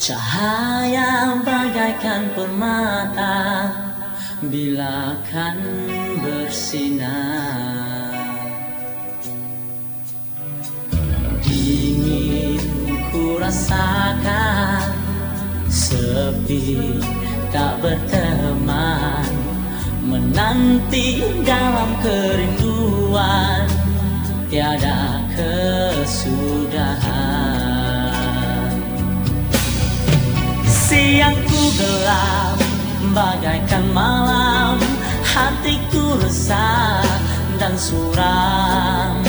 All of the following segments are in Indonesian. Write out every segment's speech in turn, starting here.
Cahaya bagaikan permata Bila kan bersinar. Dingin ku rasakan Sepi tak berteman. Menanti dalam kerinduan Tiada kesudahan Siangku gelap bagaikan malam Hatiku resah dan suram.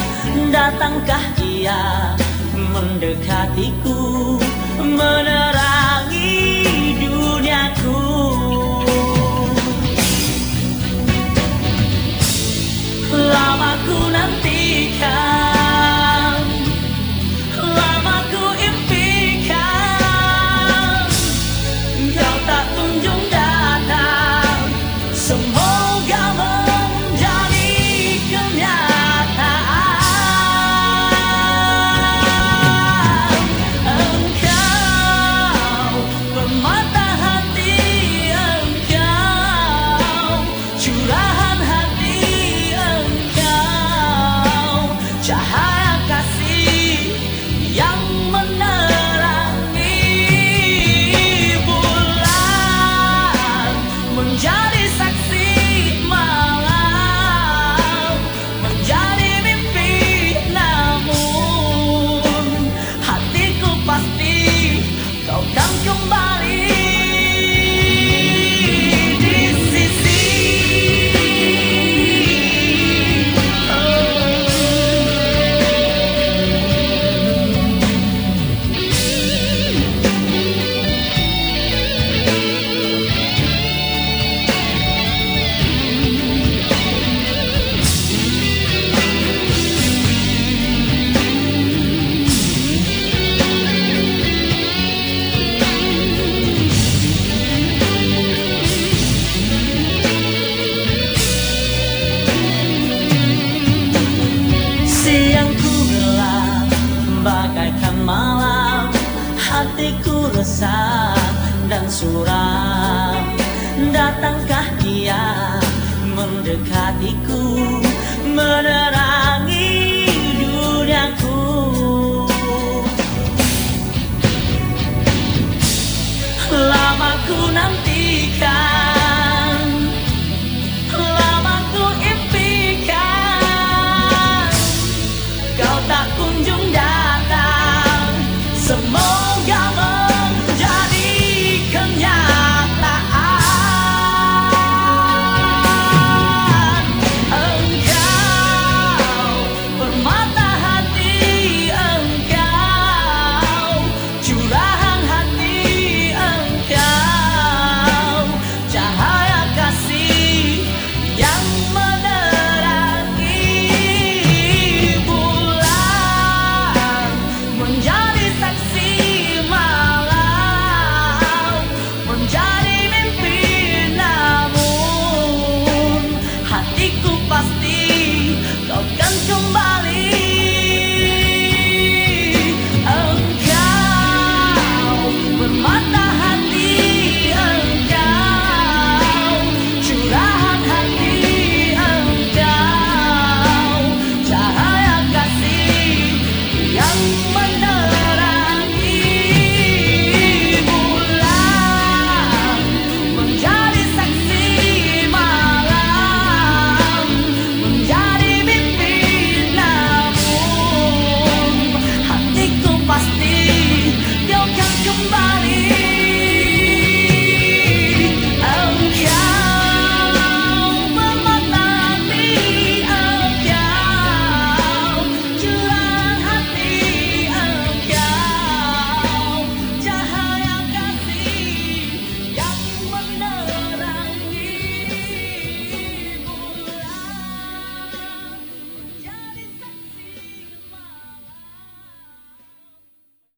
Datangkah ia mendekatiku malam Hatiku resah dan suram. Datangkah ia mendekatiku got